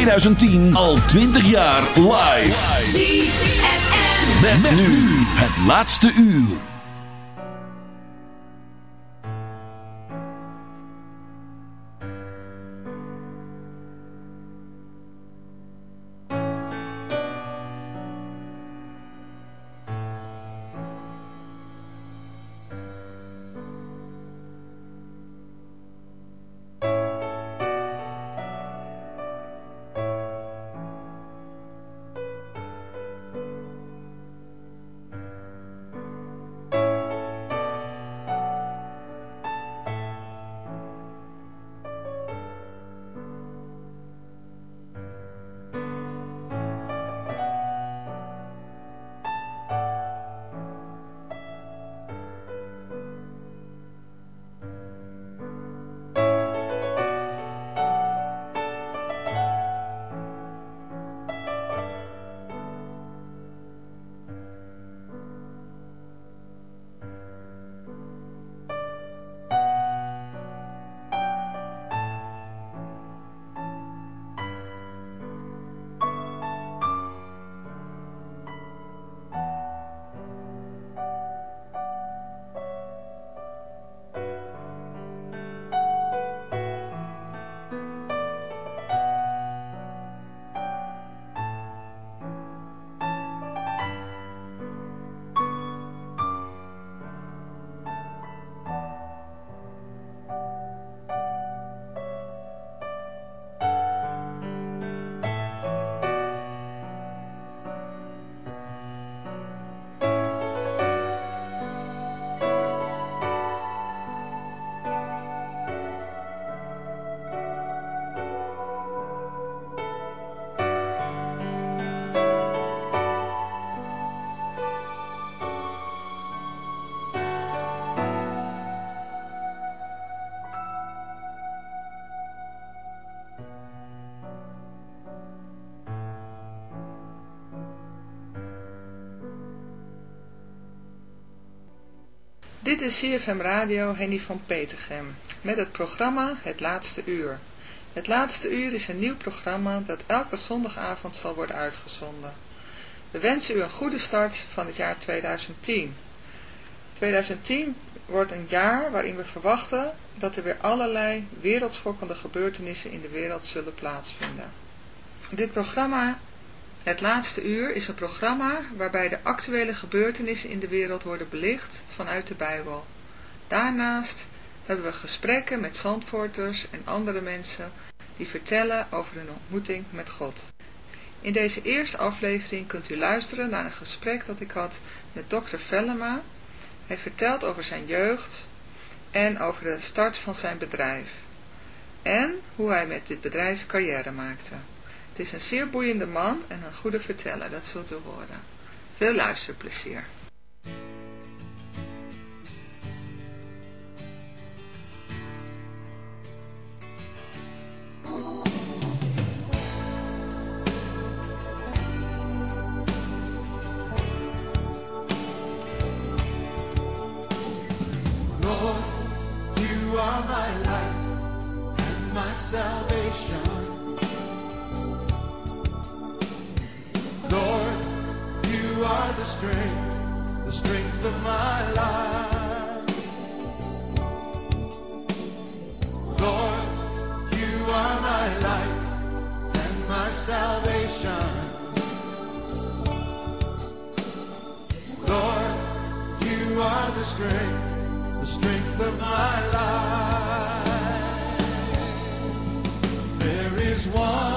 2010 al 20 jaar live. ZFM. Met, nu het laatste uur. Dit is CFM Radio Henny van Petergem met het programma Het Laatste Uur. Het Laatste Uur is een nieuw programma dat elke zondagavond zal worden uitgezonden. We wensen u een goede start van het jaar 2010. 2010 wordt een jaar waarin we verwachten dat er weer allerlei wereldschokkende gebeurtenissen in de wereld zullen plaatsvinden. Dit programma het laatste uur is een programma waarbij de actuele gebeurtenissen in de wereld worden belicht vanuit de Bijbel. Daarnaast hebben we gesprekken met zandvoorters en andere mensen die vertellen over hun ontmoeting met God. In deze eerste aflevering kunt u luisteren naar een gesprek dat ik had met dokter Vellema. Hij vertelt over zijn jeugd en over de start van zijn bedrijf. En hoe hij met dit bedrijf carrière maakte. Is een zeer boeiende man en een goede verteller, dat zult u horen. Veel luisterplezier. Are the strength, the strength of my life. Lord, you are my light and my salvation. Lord, you are the strength, the strength of my life. There is one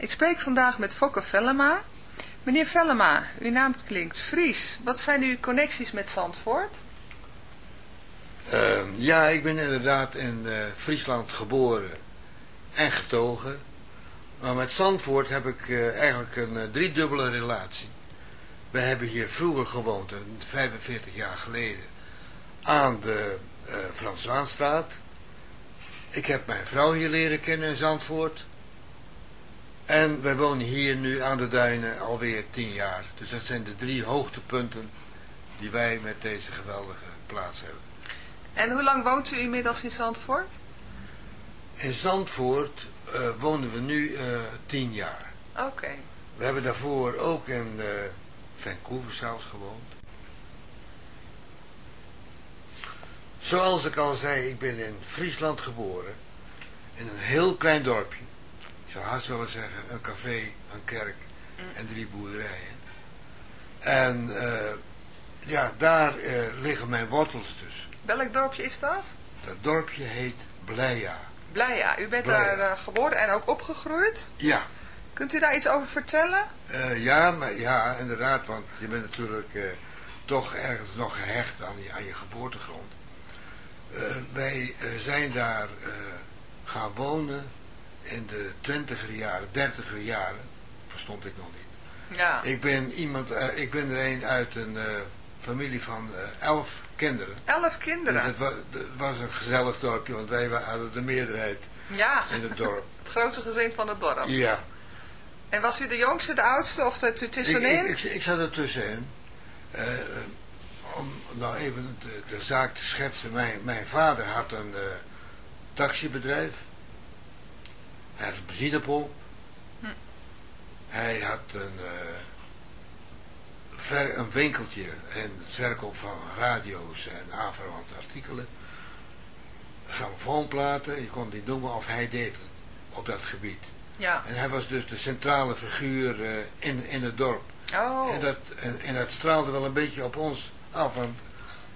Ik spreek vandaag met Fokke Vellema. Meneer Vellema, uw naam klinkt Fries. Wat zijn uw connecties met Zandvoort? Ehm, ja, ik ben inderdaad in eh, Friesland geboren en getogen. Maar met Zandvoort heb ik eh, eigenlijk een eh, driedubbele relatie. We hebben hier vroeger gewoond, eh, 45 jaar geleden, aan de Frans Waanstraat. Ik heb mijn vrouw hier leren kennen in Zandvoort. En wij wonen hier nu aan de duinen alweer 10 jaar. Dus dat zijn de drie hoogtepunten die wij met deze geweldige plaats hebben. En hoe lang woont u inmiddels in Zandvoort? In Zandvoort eh, wonen we nu eh, tien jaar. Oké. We hebben daarvoor ook in eh, Vancouver zelfs gewoond. Zoals ik al zei, ik ben in Friesland geboren. In een heel klein dorpje. Ik zou haast willen zeggen, een café, een kerk en drie boerderijen. En eh, ja, daar eh, liggen mijn wortels dus. Welk dorpje is dat? Dat dorpje heet Bleia. Blijja. U bent daar eh, geboren en ook opgegroeid. Ja, Kunt u daar iets over vertellen? Ja, maar, ja, inderdaad, want je bent natuurlijk toch ergens nog gehecht aan je, aan je geboortegrond. Wij zijn daar gaan wonen in de twintiger jaren, dertiger jaren, verstond ik nog niet. Ja. Ik ben, iemand, eh, ik ben er een uit een eh, familie van eh, elf kinderen. Elf Dus kinderen. het, was, het was een gezellig dorpje, want wij hadden de meerderheid Ja. in het dorp. Het grootste gezin van het dorp. Ja. En was u de jongste, de oudste of er Ik, tussenin? ik, ik, ik zat er tussenin. Om nou even de, de zaak te schetsen. Mijn, mijn vader had een taxibedrijf. Hij had een benzinepomp. Hij had een, ver, een winkeltje en het verkoop van radio's en aanverwante artikelen. Grammofoonplaten, je kon niet noemen of hij deed het op dat gebied. Ja. En hij was dus de centrale figuur eh, in, in het dorp. Oh. En, dat, en, en dat straalde wel een beetje op ons af, want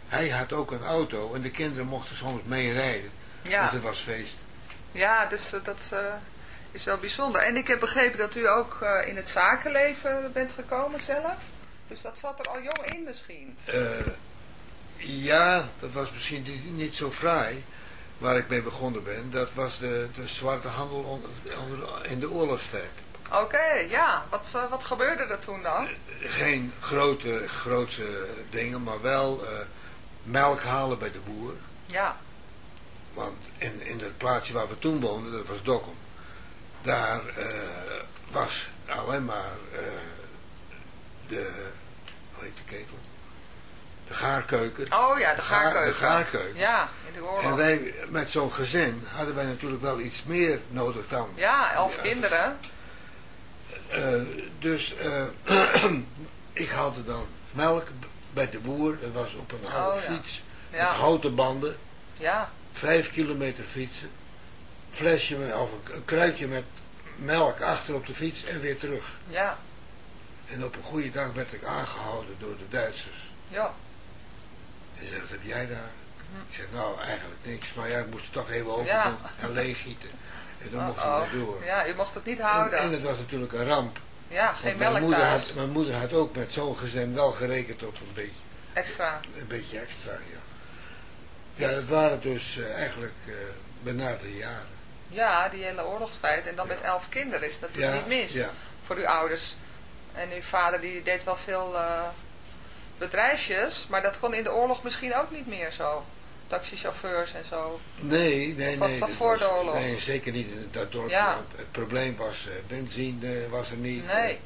hij had ook een auto en de kinderen mochten soms mee rijden. Ja. Want het was feest. Ja, dus eh, dat... is wel bijzonder. En ik heb begrepen dat u ook eh, in het zakenleven bent gekomen zelf. Dus dat zat er al jong in misschien. Eh, ja, dat was misschien niet, zo fraai waar ik mee begonnen ben. Dat was de, de zwarte handel onder, onder- in de oorlogstijd. Oké, ja. Wat, eh, wat gebeurde er toen dan? Geen grote, grootse dingen, maar wel melk halen bij de boer. Ja, Want in, in het plaatsje waar we toen woonden, dat was Dokkum, daar eh, was alleen maar eh, de, hoe heet de ketel? De gaarkeuken. oh ja, de Gaar- gaarkeuken. de gaarkeuken. Ja, in de oorlog. En wij, met zo'n gezin, hadden wij natuurlijk wel iets meer nodig dan. Ja, elf Ja, kinderen. Eh, dus eh, ik haalde dan melk bij de boer. Dat was op een oude Oh, ja. fiets. Ja. Met houten banden. Ja, Vijf kilometer fietsen. Flesje of een, kruidje met melk achter op de fiets en weer terug. ja, En op een goede dag werd ik aangehouden door de Duitsers. ja. En ze zei, wat heb jij daar? Ik zeg, nou eigenlijk niks. Maar ja, ik moest het toch even open Ja. doen en leeggieten. En dan mocht ik Oh, maar door. Ja, u mocht het niet En, houden. en het was natuurlijk een ramp. ja, geen Want mijn, melk moeder thuis. had, mijn moeder had ook met zo'n gezin wel gerekend op een beetje, Extra. een beetje extra. Ja, ja het waren dus eh, eigenlijk eh benarde jaren. Ja, die hele oorlogstijd. En dan met elf kinderen is dat natuurlijk Ja, niet mis. Voor uw ouders. En uw vader die deed wel veel eh, bedrijfjes. Maar dat kon in de oorlog misschien ook niet meer zo. Taxichauffeurs en zo. Nee, nee, Was nee. dat dit voor de oorlog? Nee, zeker niet in dat dorp. Ja. Want het probleem was, eh, benzine was er niet. Nee.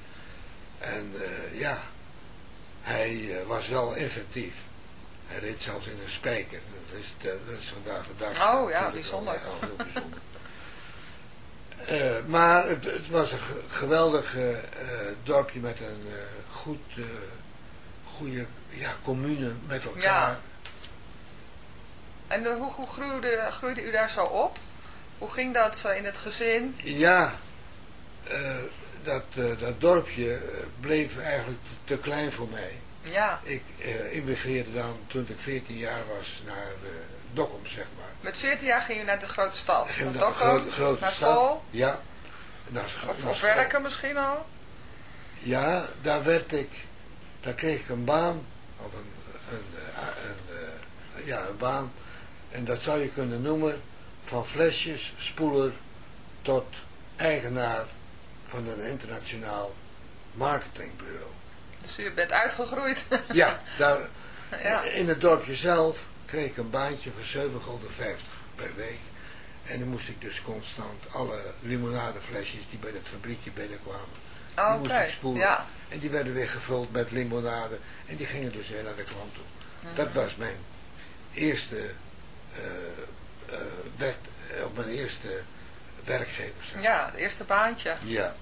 En eh, ja, hij eh, was wel inventief. Hij reed zelfs in een spijker. Dat is, dat is vandaag de dag. Oh, ja, bijzonder. Ja, heel bijzonder. Eh, maar het, het was een ge- geweldig eh, eh, dorpje met een goed, goede ja, commune met elkaar. Ja. En hoe, hoe groeide, groeide u daar zo op? Hoe ging dat in het gezin? Ja, dat, dat dorpje bleef eigenlijk te, te klein voor mij. Ja, Ik immigreerde dan toen ik 14 jaar was naar Dokkum, zeg maar. met 14 jaar ging u naar de grote stad. Ging naar de Dokkum, grote, grote naar stad. school? Ja. Naar, Of, of werken misschien al? Ja, daar werd ik, daar kreeg ik een baan, of een, een, eh, een, eh, ja, een baan, en dat zou je kunnen noemen, van flesjes, spoeler, tot eigenaar van een internationaal marketingbureau. Dus u bent uitgegroeid. Ja, daar, Ja. in het dorpje zelf kreeg ik een baantje voor 7,50 gulden per week. En dan moest ik dus constant alle limonadeflesjes die bij dat fabriekje binnenkwamen, die moest ik spoelen. ja. En die werden weer gevuld met limonade. En die gingen dus weer naar de klant toe. Dat was mijn eerste, wet, eh, op mijn eerste werkgever. Ja, het eerste baantje. Ja.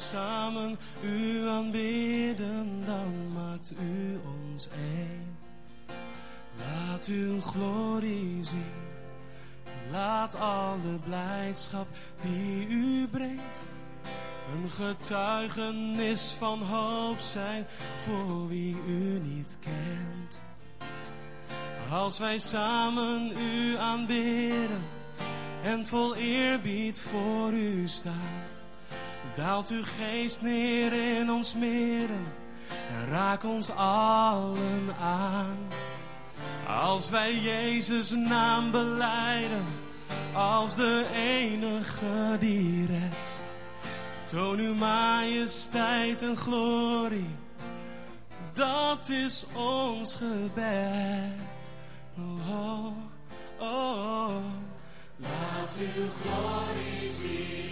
Samen u aanbidden, dan maakt u ons één. Laat uw glorie zien, laat alle blijdschap die u brengt. Een getuigenis van hoop zijn voor wie u niet kent. Als wij samen u aanbidden en vol eerbied voor u staan, daalt uw geest neer in ons midden en raak ons allen aan. Als wij Jezus naam beleiden als de enige die redt, toon uw majesteit en glorie, dat is ons gebed. Oh, oh, oh. Laat uw glorie zien,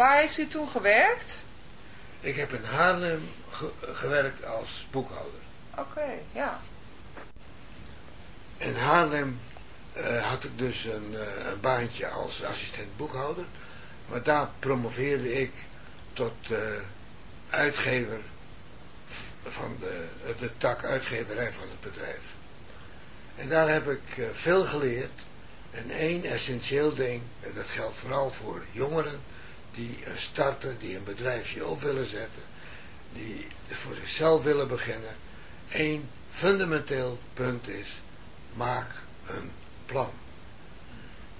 waar heeft u toen gewerkt? Ik heb in Haarlem ge- gewerkt als boekhouder. Oké, ja. In Haarlem eh, had ik dus een, eh, een baantje als assistent boekhouder. Maar daar promoveerde ik tot eh, uitgever van de, de tak uitgeverij van het bedrijf. En daar heb ik veel geleerd. En één essentieel ding, en dat geldt vooral voor jongeren die eh, starten, die een bedrijfje op willen zetten, die voor zichzelf willen beginnen. Eén fundamenteel punt is, maak een plan.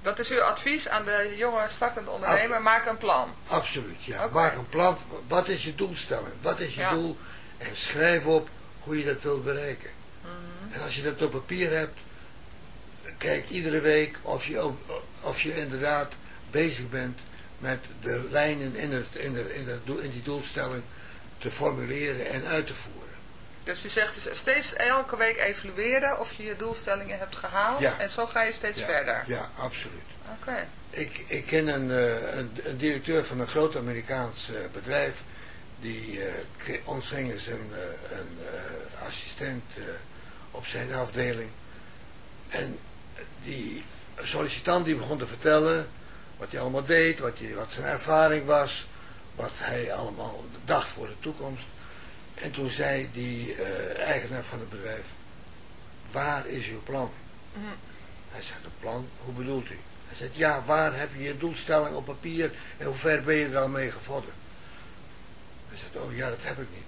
Dat is uw advies aan de jonge startende ondernemer. Maak een plan. Absoluut, ja. Maak een plan. Wat is je doelstelling? Wat is je Ja. doel? En schrijf op hoe je dat wilt bereiken. Mhm. En als je dat op papier hebt, kijk iedere week of je, of je inderdaad bezig bent met de lijnen in, het, in, de, in, doel- in die doelstelling te formuleren en uit te voeren. Dus u zegt dus steeds elke week evalueren of je je doelstellingen hebt gehaald. Ja. En zo ga je steeds Ja, verder. Ja, absoluut. Oké. Ik, ik ken een, eh, een, een directeur van een groot Amerikaans eh, bedrijf. Die kre- ontving eens een, een assistent op zijn afdeling. En die sollicitant die begon te vertellen wat hij allemaal deed, wat, hij, wat zijn ervaring was, wat hij allemaal dacht voor de toekomst. En toen zei die eh, eigenaar van het bedrijf, waar is uw plan? Mhm. Hij zegt, een plan? Hoe bedoelt u? Hij zegt, ja, waar heb je je doelstelling op papier en hoe ver ben je er al mee gevorderd? Hij zegt, oh ja, dat heb ik niet.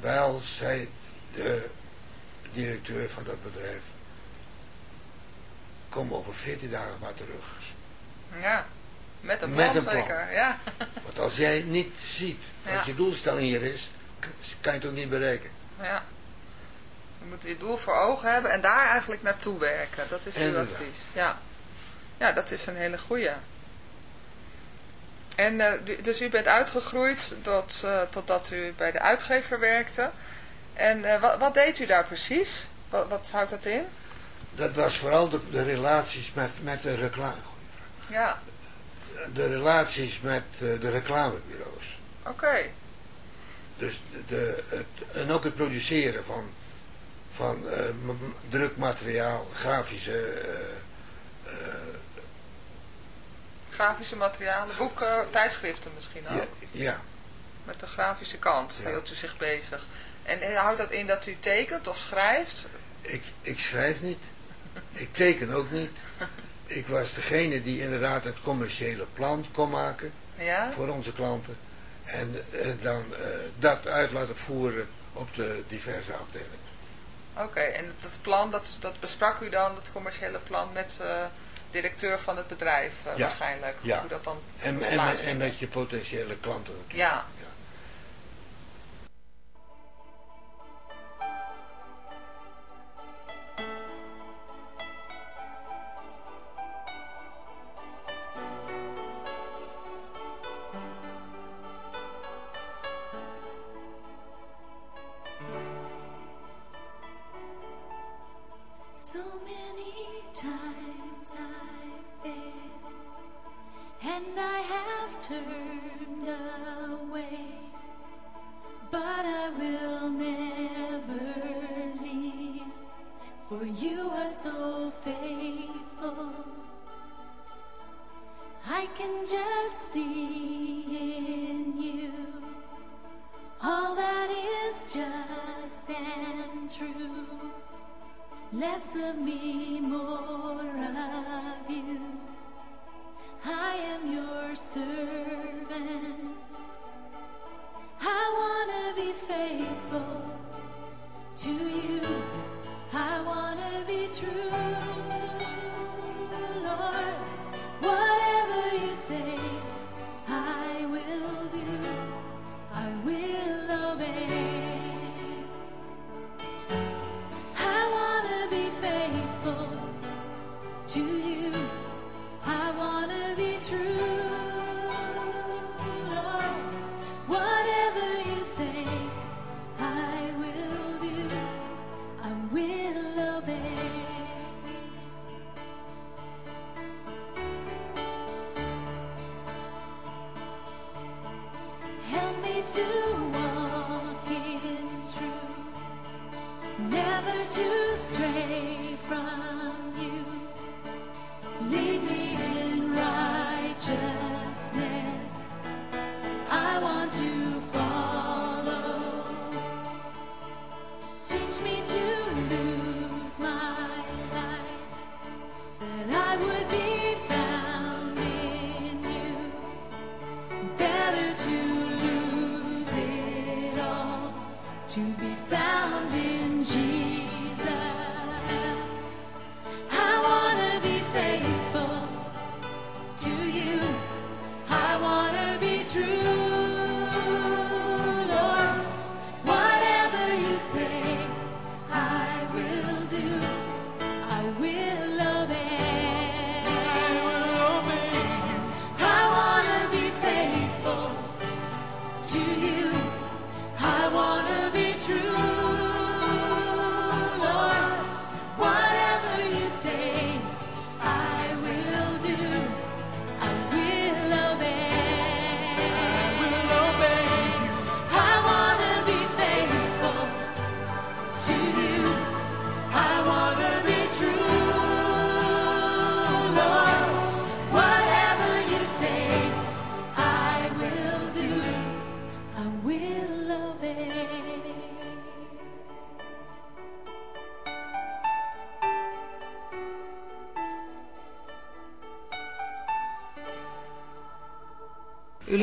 Wel, zei de directeur van dat bedrijf, kom over 14 dagen maar terug. Ja. Met een Met plan een plan. zeker. Ja. Want als jij niet ziet Ja. wat je doelstelling hier is, kan je het ook niet bereiken. ja. Je moet je doel voor ogen hebben en daar eigenlijk naartoe werken. Dat is uw advies. Ja. Ja, dat is een hele goeie. En eh, du- dus u bent uitgegroeid tot, eh, totdat u bij de uitgever werkte. En eh, wat, wat deed u daar precies? Wat, wat houdt dat in? Dat was vooral de, de relaties met, met de reclame. Ja, De relaties met eh, de reclamebureaus. oké. Dus de, de, het, en ook het produceren van, van eh, m- m- drukmateriaal, grafische... eh, eh, Grafische materialen, boeken, tijdschriften misschien ook. ja, ja, Met de grafische kant Ja. hield u zich bezig. En eh, houdt dat in dat u tekent of schrijft? ik, ik schrijf niet. Ik teken ook niet. Ik was degene die inderdaad het commerciële plan kon maken Ja? voor onze klanten. En eh, dan eh, dat uit laten voeren op de diverse afdelingen. Oké, en dat plan, dat, dat besprak u dan, dat commerciële plan, met de directeur van het bedrijf eh, Ja. waarschijnlijk? Ja. Hoe dat dan En, en, en met je potentiële klanten natuurlijk. Ja. Ja. Never to stray from you.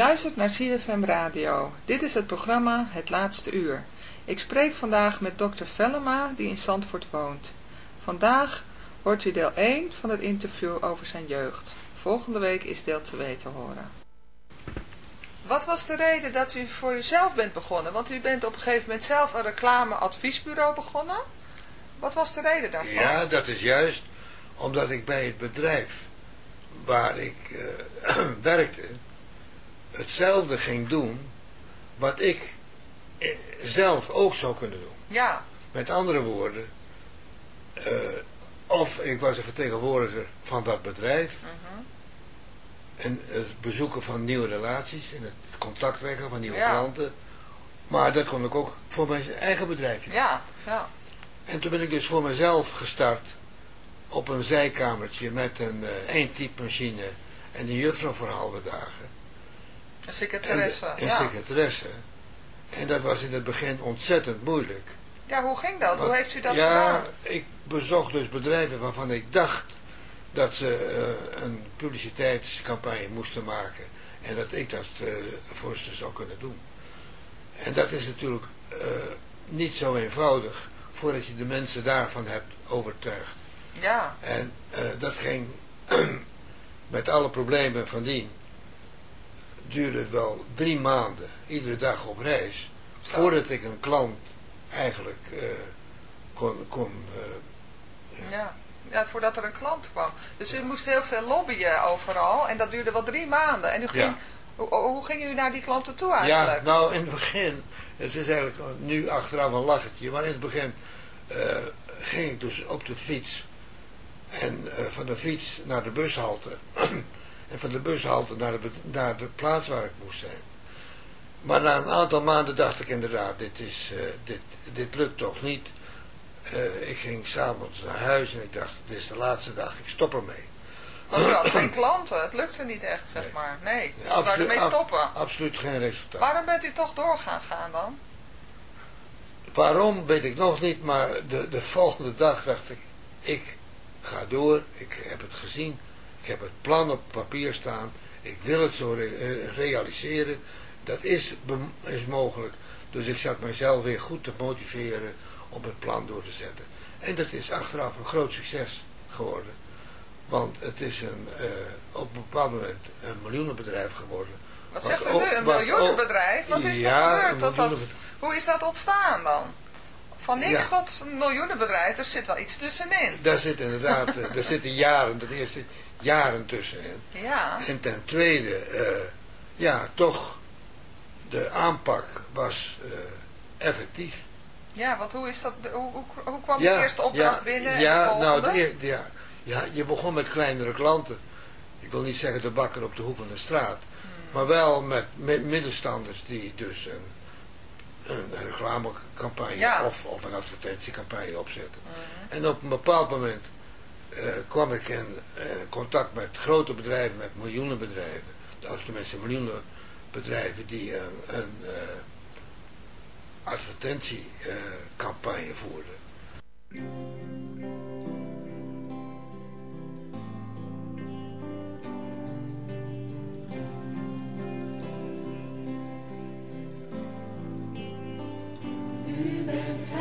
Luistert naar CFM Radio. Dit is het programma Het Laatste Uur. Ik spreek vandaag met dokter Vellema, die in Zandvoort woont. Vandaag hoort u deel 1 van het interview over zijn jeugd. Volgende week is deel 2 te horen. Wat was de reden dat u voor uzelf bent begonnen? Want u bent op een gegeven moment zelf een reclameadviesbureau begonnen. Wat was de reden daarvan? Ja, dat is juist omdat ik bij het bedrijf waar ik eh, werkte hetzelfde ging doen wat ik eh, zelf ook zou kunnen doen. Ja, Met andere woorden, eh, of ik was een vertegenwoordiger van dat bedrijf mhm. en het bezoeken van nieuwe relaties en het contact leggen van nieuwe Ja. klanten. Maar dat kon ik ook voor mijn eigen bedrijfje. ja, ja. En toen ben ik dus voor mezelf gestart op een zijkamertje met een uh, één typemachine en een juffrouw voor halve dagen. Een En, secretaresse. een ja. secretaresse. En dat was in het begin ontzettend moeilijk. ja, hoe ging dat? Hoe heeft u dat ja, gedaan? ik bezocht dus bedrijven waarvan ik dacht dat ze eh, een publiciteitscampagne moesten maken. En dat ik dat eh, voor ze zou kunnen doen. En dat is natuurlijk eh, niet zo eenvoudig voordat je de mensen daarvan hebt overtuigd. Ja, En dat ging met alle problemen van dien. Duurde het wel drie maanden, iedere dag op reis. Voordat ik een klant eigenlijk eh, kon, kon eh, ja. Ja, voordat er een klant kwam. Dus u moest heel veel lobbyen overal. En dat duurde wel drie maanden. En u ging, hoe, hoe ging u naar die klanten toe eigenlijk? Ja, nou in het begin, het is eigenlijk nu achteraf een lachertje, maar in het begin eh, ging ik dus op de fiets. En van de fiets naar de bushalte. en van de bushalte naar de, naar de plaats waar ik moest zijn. Maar na een aantal maanden dacht ik inderdaad, dit, is, eh, dit, dit lukt toch niet. Eh, ik ging s'avonds naar huis en ik dacht, dit is de laatste dag, ik stop ermee. Want u had geen klanten. Het lukte niet echt, zeg Nee. maar. Nee, dus Ja, ermee ab- stoppen. Absoluut geen resultaat. Waarom bent u toch doorgaan gaan dan? Waarom weet ik nog niet, maar de, de volgende dag dacht ik, ik ga door, ik heb het gezien, ik heb het plan op papier staan, ik wil het zo re- eh, realiseren, dat is, is mogelijk. Dus ik zat mezelf weer goed te motiveren om het plan door te zetten. En dat is achteraf een groot succes geworden. Want het is een, eh, op een bepaald moment een miljoenenbedrijf geworden. Wat Wat zegt u nu? Een miljoenenbedrijf? Wat is Ja, er gebeurd? Dat hoe is dat ontstaan dan? Van niks Ja. tot een miljoenenbedrijf, er zit wel iets tussenin. Daar zit inderdaad, eh, daar zitten jaren, ten eerste jaren tussenin. Ja, En ten tweede, eh, ja, toch, de aanpak was eh, effectief. ja, want hoe is dat, hoe, hoe, hoe kwam de eerste opdracht ja, binnen en Ja, de nou, de ja, ja, je begon met kleinere klanten. Ik wil niet zeggen de bakker op de hoek van de straat. Hmm. Maar wel met, met middenstanders die dus een, een reclamecampagne Ja. of, of een advertentiecampagne opzetten. Mhm. En op een bepaald moment kwam ik in eh, contact met grote bedrijven, met miljoenenbedrijven. Dat tenminste miljoenenbedrijven die een, een eh, advertentiecampagne voerden. U bent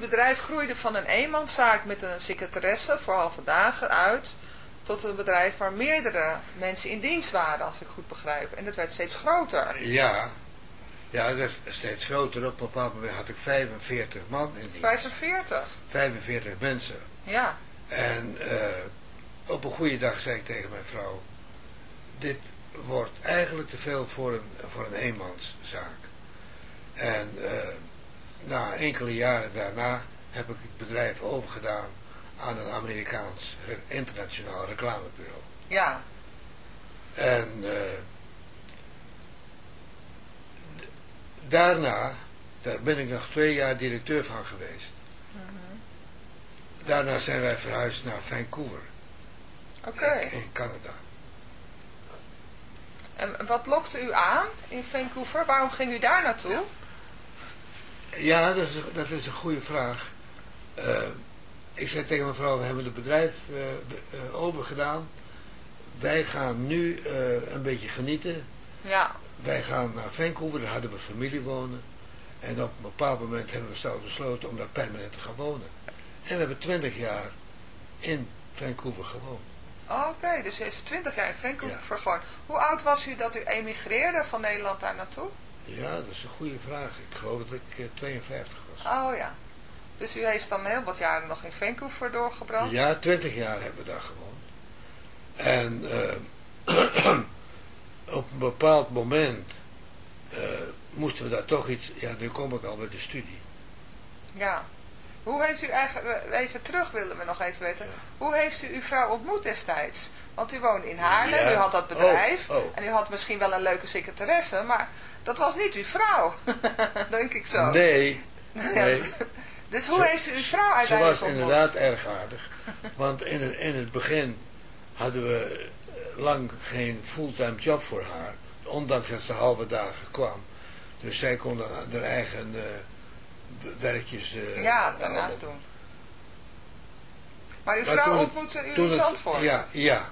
Uw bedrijf groeide van een eenmanszaak met een secretaresse voor halve dagen uit tot een bedrijf waar meerdere mensen in dienst waren, als ik goed begrijp. En dat werd steeds groter. Ja, ja, dat is steeds groter. Op een bepaald moment had ik 45 man in dienst. 45. 45 mensen. Ja. En eh, op een goede dag zei ik tegen mijn vrouw, dit wordt eigenlijk te veel voor een, voor een eenmanszaak. En eh, na enkele jaren daarna heb ik het bedrijf overgedaan aan een Amerikaans internationaal reclamebureau. Ja. En eh, daarna, daar ben ik nog twee jaar directeur van geweest. Daarna zijn wij verhuisd naar Vancouver Oké. in, in Canada. En wat lokte u aan in Vancouver? Waarom ging u daar naartoe? Ja, dat is, dat is een goede vraag. Eh, ik zei tegen mijn vrouw, we hebben het bedrijf eh, eh, overgedaan. Wij gaan nu een beetje genieten. Ja. Wij gaan naar Vancouver, daar hadden we familie wonen. En op een bepaald moment hebben we zelf besloten om daar permanent te gaan wonen. En we hebben twintig jaar in Vancouver gewoond. Oké, dus u heeft 20 jaar in Vancouver gewoond. Hoe oud was u dat u emigreerde van Nederland daar naartoe? Ja, dat is een goede vraag. Ik geloof dat ik eh, 52 was. Oh ja. Dus u heeft dan heel wat jaren nog in Vancouver doorgebracht? Ja, twintig jaar hebben we daar gewoond. En eh, op een bepaald moment eh, moesten we daar toch iets... Ja, nu kom ik al bij de studie. Ja. Hoe heeft u eigenlijk, even terug willen we nog even weten, hoe heeft u uw vrouw ontmoet destijds? Want u woonde in Haarlem, Ja. u had dat bedrijf Oh, oh. en u had misschien wel een leuke secretaresse, maar dat was niet uw vrouw, denk ik zo. Nee, nee. Dus hoe Ze- heeft u uw vrouw Ze uiteindelijk was ontmoet? inderdaad erg aardig. Want in het, in het begin hadden we eh, lang geen fulltime job voor haar. Ondanks dat ze halve dagen kwam. Dus zij kon haar eigen eh, werkjes eh, Ja, daarnaast doen. Maar uw vrouw toen het- ontmoette u in Zandvoort? Ja, ja.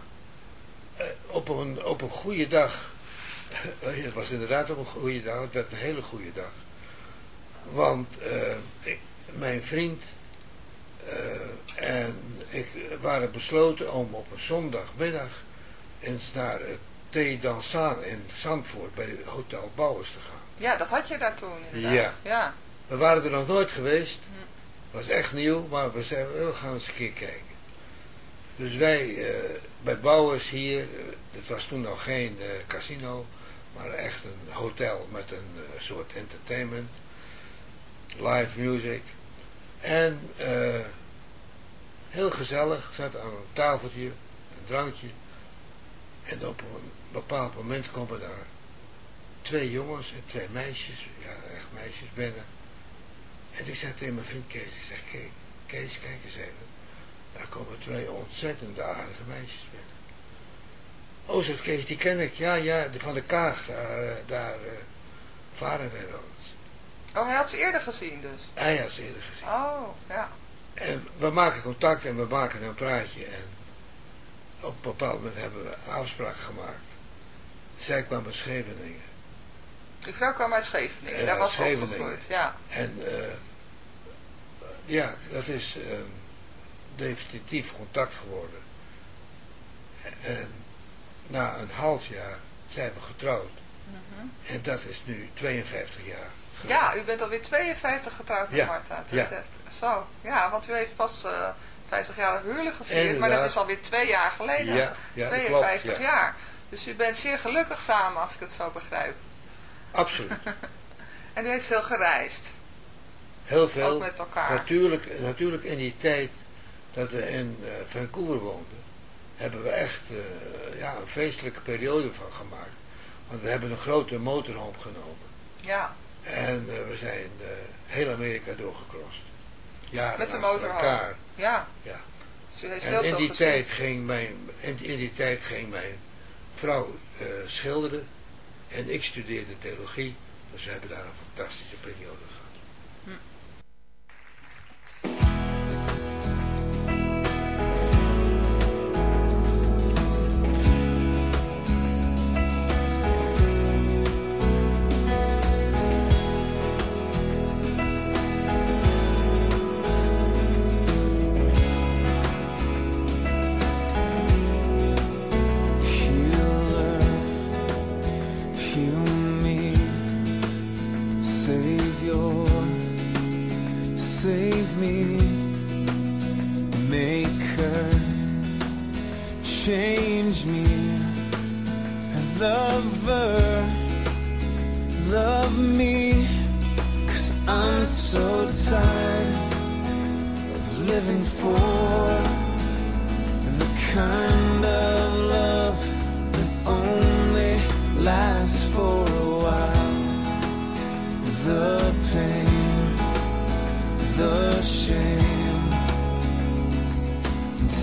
Eh, op, een, op een goede dag. het was inderdaad op een goede dag. Het werd een hele goede dag. Want eh, ik, mijn vriend en ik waren besloten om op een zondagmiddag eens naar het Thee Dansaan in Zandvoort bij Hotel Bouwers te gaan. Ja, dat had je daar toen inderdaad. Ja. ja. We waren er nog nooit geweest. Was echt nieuw, maar we zeiden, we gaan eens een keer kijken. Dus wij eh, bij Bouwers hier, eh, het was toen nog geen eh, casino, maar echt een hotel met een soort entertainment, live music. En heel gezellig, zat aan een tafeltje, een drankje. En op een bepaald moment komen daar twee jongens en twee meisjes, ja echt meisjes binnen. En ik zei tegen mijn vriend Kees, ik zeg, Kees, Kees, kijk eens even. Daar komen twee ontzettend aardige meisjes binnen. Oh, zegt Kees, die ken ik. Ja, ja, die van de Kaag, daar, eh, daar eh, varen wij wel eens. Oh, hij had ze eerder gezien dus. Hij had ze eerder gezien. Oh, ja. En we maken contact en we maken een praatje. En op een bepaald moment hebben we een afspraak gemaakt. Zij kwam uit Scheveningen. Uw vrouw kwam uit Scheveningen, Ja, daar was ze opgegroeid. Ja. En ja, dat is ehm, definitief contact geworden. En na een half jaar zijn we getrouwd. En dat is nu 52 jaar. geleden. Ja, u bent alweer 52 getrouwd met Ja, Marta. ja. Heeft- Zo, ja, want u heeft pas eh 50 jaar huwelijk gevierd, maar dat is alweer twee jaar geleden. Ja, ja, dat 52 klopt, ja. jaar. Dus u bent zeer gelukkig samen, als ik het zo begrijp. Absoluut. En u heeft veel gereisd, Heel veel. ook met elkaar. Natuurlijk, natuurlijk in die tijd dat we in eh, Vancouver woonden, hebben we echt eh, ja, een feestelijke periode van gemaakt. Want we hebben een grote motorhome genomen. Ja, En eh, we zijn heel Amerika doorgecrossed. Jaren met de motorhome. elkaar. Ja. Ja. Dus heel En in veel die, gezien. tijd ging mijn, in, in die tijd ging mijn vrouw schilderen en ik studeerde theologie. Dus we hebben daar een fantastische periode change me. And lover, love me. Cause I'm so tired of living for the kind of love that only lasts for a while. The pain, the shame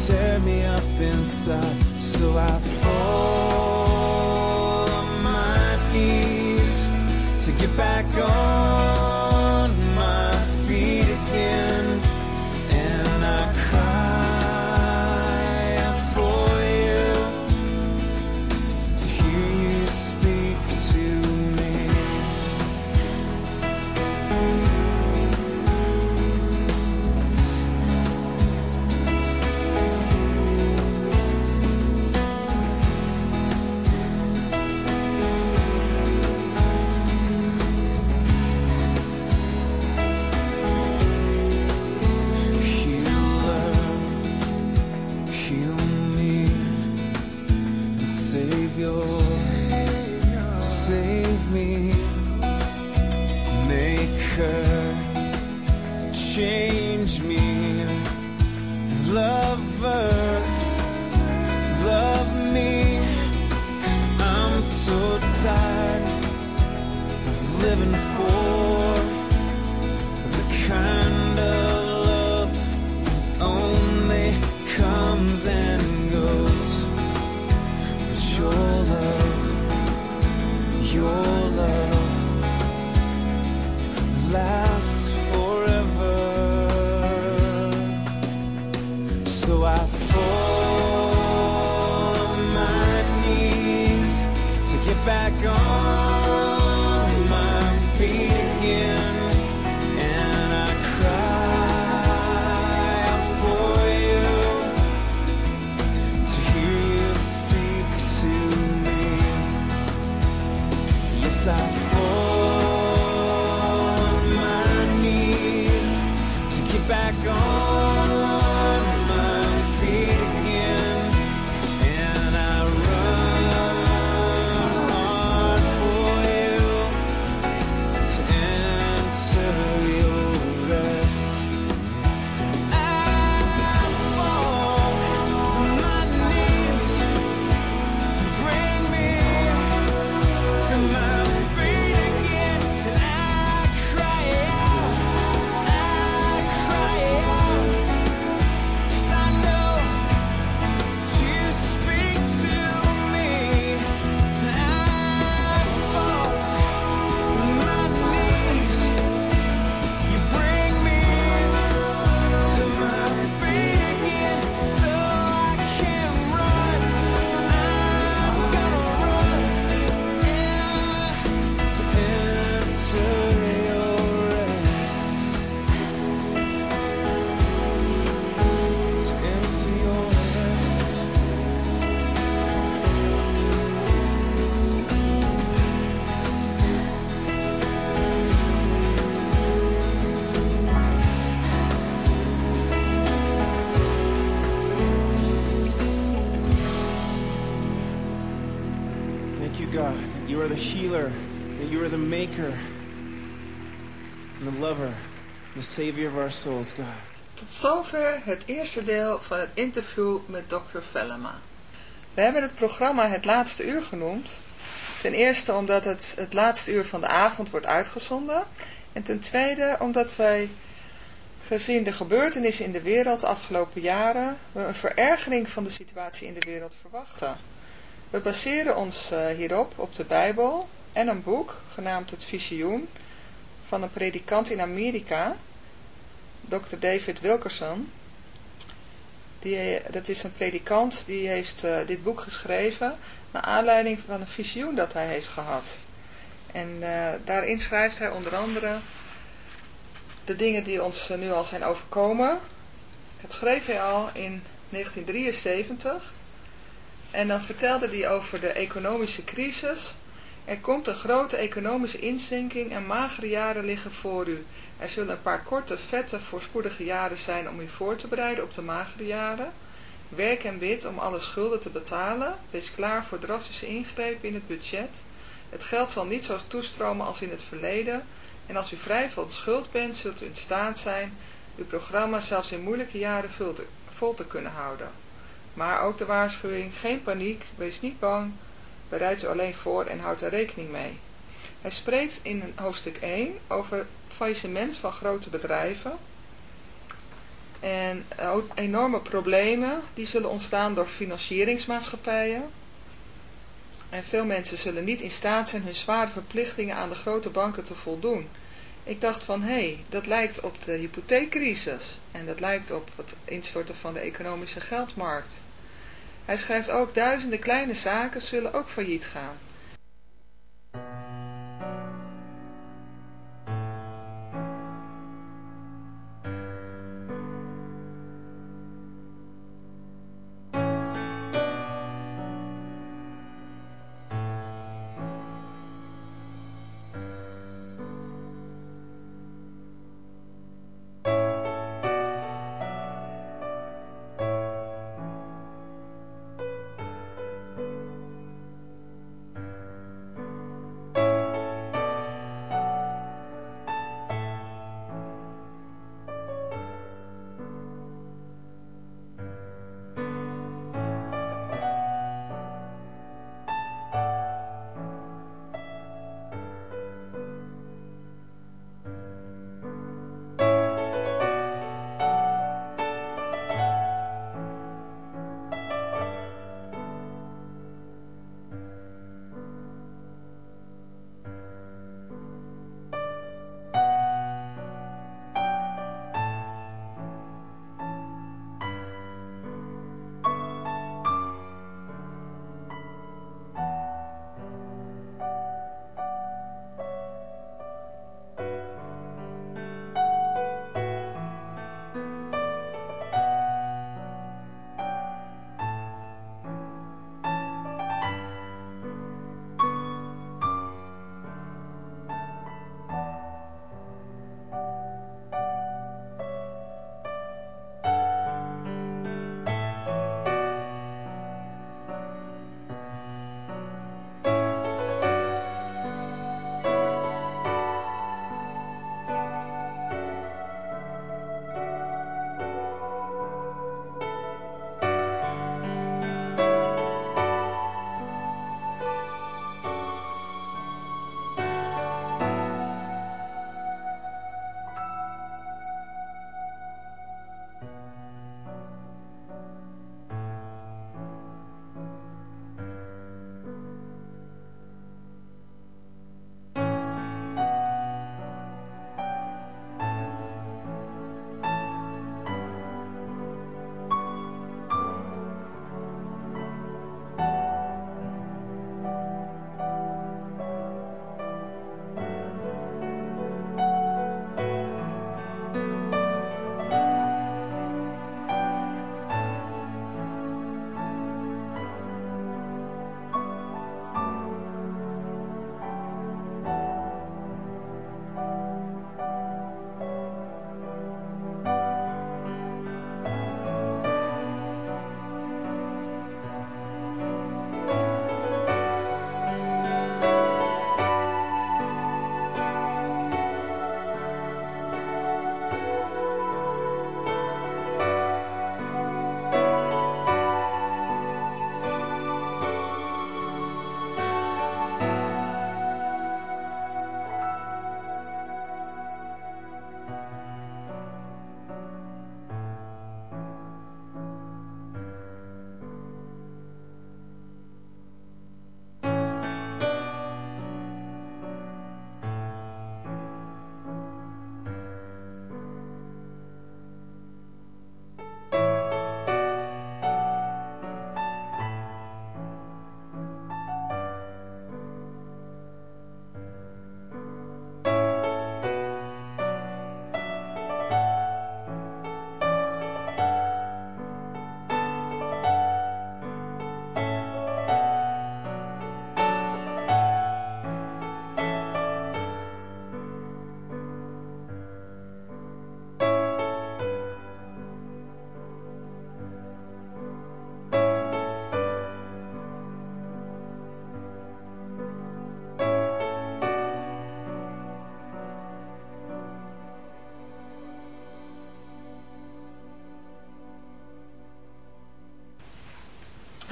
tear me up inside. So I fall on my knees to get back on your God, you are the healer, that you are the maker, and the lover, the savior of our souls, God. Tot zover het eerste deel van het interview met Dr. Vellema. We hebben het programma Het Laatste Uur genoemd. Ten eerste omdat het het laatste uur van de avond wordt uitgezonden. En ten tweede omdat wij, gezien de gebeurtenissen in de wereld de afgelopen jaren, een verergering van de situatie in de wereld verwachten. We baseren ons eh, hierop op de Bijbel en een boek genaamd Het Visioen van een predikant in Amerika, Dr. David Wilkerson. Die, eh, dat is een predikant die heeft eh, dit boek geschreven naar aanleiding van een visioen dat hij heeft gehad. En daarin schrijft hij onder andere de dingen die ons nu al zijn overkomen. Dat schreef hij al in 1973. En dan vertelde hij over de economische crisis. Er komt een grote economische inzinking en magere jaren liggen voor u. Er zullen een paar korte, vette, voorspoedige jaren zijn om u voor te bereiden op de magere jaren. Werk en wit om alle schulden te betalen. Wees klaar voor drastische ingrepen in het budget. Het geld zal niet zo toestromen als in het verleden. En als u vrij van schuld bent, zult u in staat zijn uw programma zelfs in moeilijke jaren vol te, kunnen houden. Maar ook de waarschuwing, geen paniek, wees niet bang, bereid u alleen voor en houd er rekening mee. Hij spreekt in hoofdstuk 1 over faillissement van grote bedrijven en enorme problemen die zullen ontstaan door financieringsmaatschappijen. En veel mensen zullen niet in staat zijn hun zware verplichtingen aan de grote banken te voldoen. Ik dacht van, hé, hey, dat lijkt op de hypotheekcrisis. En dat lijkt op het instorten van de economische geldmarkt. Hij schrijft ook, duizenden kleine zaken zullen ook failliet gaan.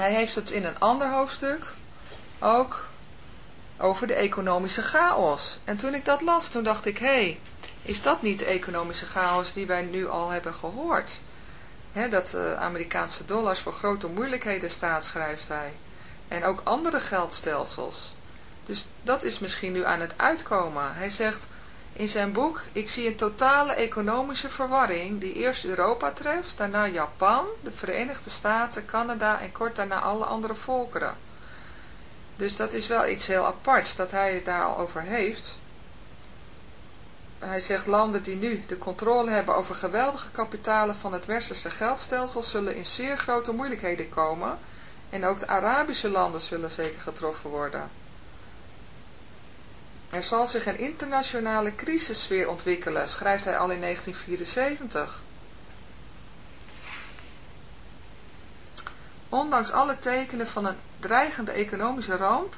Hij heeft het in een ander hoofdstuk ook over de economische chaos. En toen ik dat las, toen dacht ik, hé, hey, is dat niet de economische chaos die wij nu al hebben gehoord? Dat uh, Amerikaanse dollars voor grote moeilijkheden staat, schrijft hij. En ook andere geldstelsels. Dus dat is misschien nu aan het uitkomen. Hij zegt in zijn boek, ik zie een totale economische verwarring die eerst Europa treft, daarna Japan, de Verenigde Staten, Canada en kort daarna alle andere volkeren. Dus dat is wel iets heel aparts dat hij het daar al over heeft. Hij zegt landen die nu de controle hebben over geweldige kapitalen van het westerse geldstelsel zullen in zeer grote moeilijkheden komen en ook de Arabische landen zullen zeker getroffen worden. Er zal zich een internationale crisissfeer ontwikkelen, schrijft hij al in 1974. Ondanks alle tekenen van een dreigende economische ramp,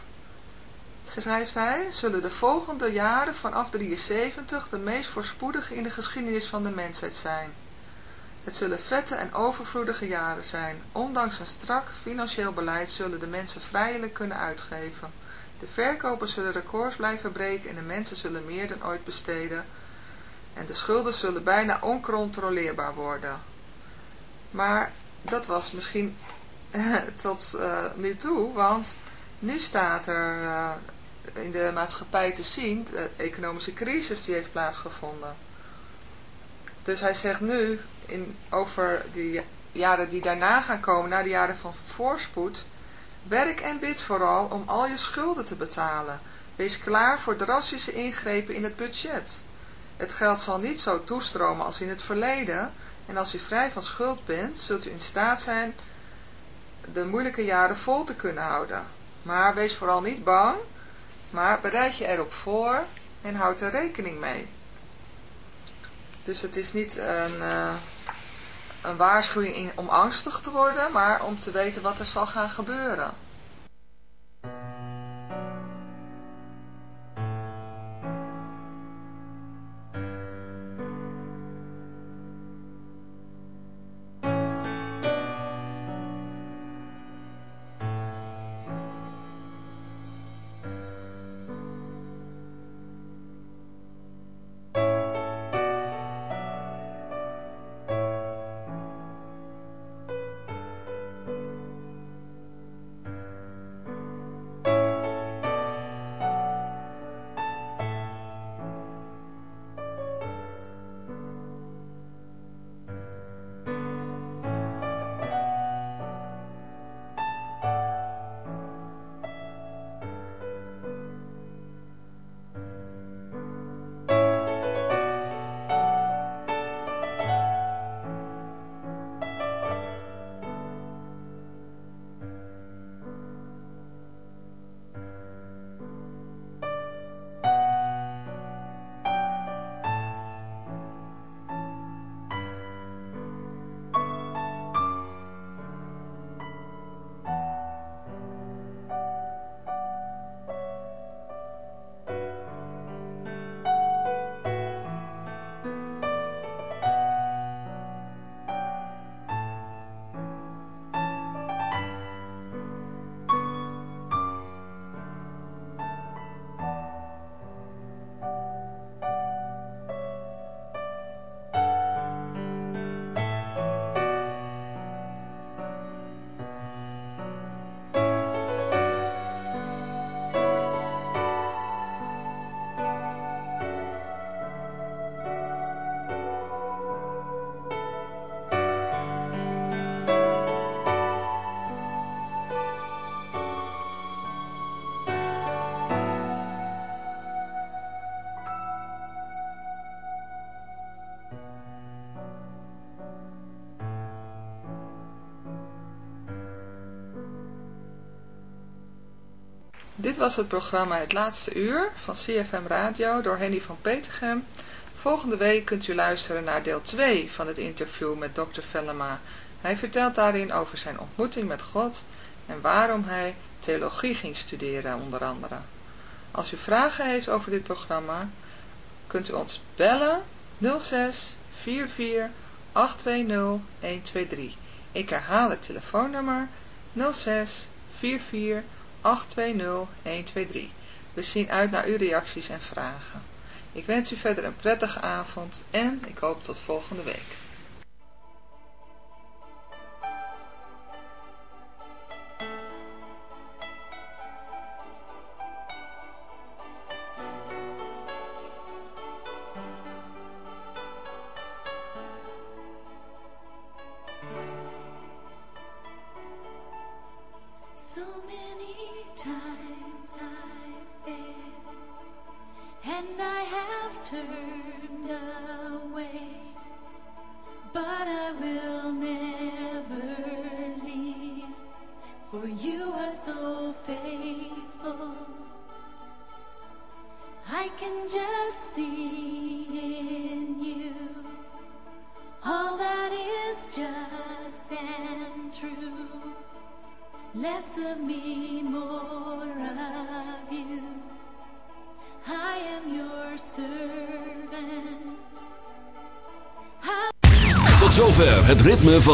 schrijft hij, zullen de volgende jaren vanaf 73 de meest voorspoedige in de geschiedenis van de mensheid zijn. Het zullen vette en overvloedige jaren zijn. Ondanks een strak financieel beleid zullen de mensen vrijelijk kunnen uitgeven. De verkopers zullen records blijven breken en de mensen zullen meer dan ooit besteden. En de schulden zullen bijna oncontroleerbaar worden. Maar dat was misschien tot uh, nu toe, want nu staat er uh, in de maatschappij te zien, de economische crisis die heeft plaatsgevonden. Dus hij zegt nu, in, over die jaren die daarna gaan komen, na de jaren van voorspoed, werk en bid vooral om al je schulden te betalen. Wees klaar voor drastische ingrepen in het budget. Het geld zal niet zo toestromen als in het verleden, en als u vrij van schuld bent, zult u in staat zijn de moeilijke jaren vol te kunnen houden. Maar wees vooral niet bang, maar bereid je erop voor en houd er rekening mee. Dus het is niet een, uh, een waarschuwing om angstig te worden, maar om te weten wat er zal gaan gebeuren. Dit was het programma Het Laatste Uur van CFM Radio door Henny van Petergem. Volgende week kunt u luisteren naar deel 2 van het interview met Dr. Vellema. Hij vertelt daarin over zijn ontmoeting met God en waarom hij theologie ging studeren onder andere. Als u vragen heeft over dit programma, kunt u ons bellen 06 44 820 123. Ik herhaal het telefoonnummer 06 44 820 123. We zien uit naar uw reacties en vragen. Ik wens u verder een prettige avond en ik hoop tot volgende week.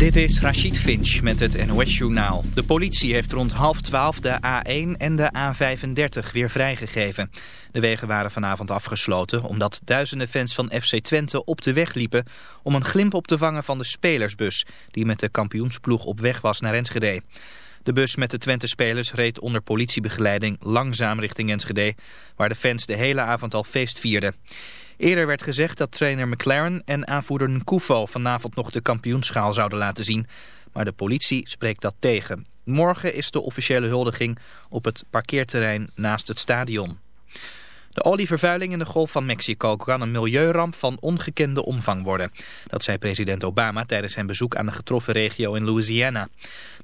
Dit is Rachid Finch met het NOS-journaal. De politie heeft rond half twaalf de A1 en de A35 weer vrijgegeven. De wegen waren vanavond afgesloten omdat duizenden fans van FC Twente op de weg liepen... om een glimp op te vangen van de spelersbus die met de kampioensploeg op weg was naar Enschede. De bus met de Twente-spelers reed onder politiebegeleiding langzaam richting Enschede... waar de fans de hele avond al feest vierden. Eerder werd gezegd dat trainer McLaren en aanvoerder Nkufo vanavond nog de kampioenschaal zouden laten zien. Maar de politie spreekt dat tegen. Morgen is de officiële huldiging op het parkeerterrein naast het stadion. De olievervuiling in de Golf van Mexico kan een milieuramp van ongekende omvang worden. Dat zei president Obama tijdens zijn bezoek aan de getroffen regio in Louisiana.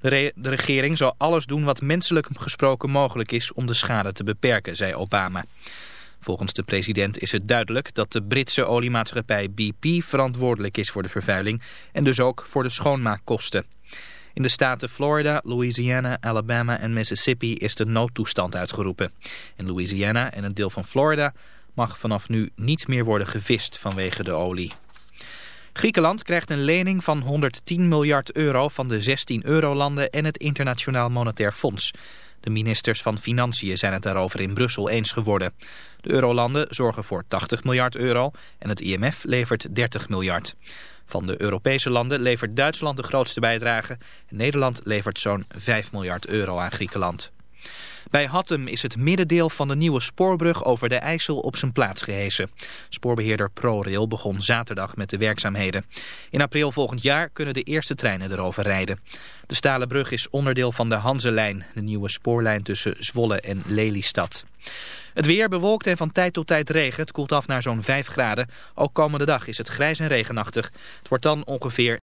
De, de regering zal alles doen wat menselijk gesproken mogelijk is om de schade te beperken, zei Obama. Volgens de president is het duidelijk dat de Britse oliemaatschappij BP verantwoordelijk is voor de vervuiling en dus ook voor de schoonmaakkosten. In de staten Florida, Louisiana, Alabama en Mississippi is de noodtoestand uitgeroepen. In Louisiana en een deel van Florida mag vanaf nu niet meer worden gevist vanwege de olie. Griekenland krijgt een lening van 110 miljard euro van de 16 eurolanden en het Internationaal Monetair Fonds. De ministers van Financiën zijn het daarover in Brussel eens geworden. De eurolanden zorgen voor 80 miljard euro en het IMF levert 30 miljard. Van de Europese landen levert Duitsland de grootste bijdrage. Nederland levert zo'n 5 miljard euro aan Griekenland. Bij Hattem is het middendeel van de nieuwe spoorbrug over de IJssel op zijn plaats gehesen. Spoorbeheerder ProRail begon zaterdag met de werkzaamheden. In april volgend jaar kunnen de eerste treinen erover rijden. De stalen brug is onderdeel van de Hanselijn, de nieuwe spoorlijn tussen Zwolle en Lelystad. Het weer bewolkt en van tijd tot tijd regen. Het koelt af naar zo'n 5 graden. Ook komende dag is het grijs en regenachtig. Het wordt dan ongeveer